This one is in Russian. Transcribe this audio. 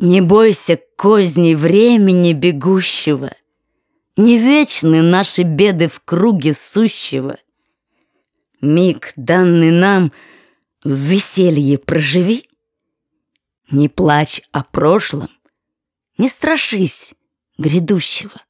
Не бойся козней времени бегущего, Не вечны наши беды в круге сущего. Миг, данный нам, в веселье проживи. Не плачь о прошлом, не страшись грядущего.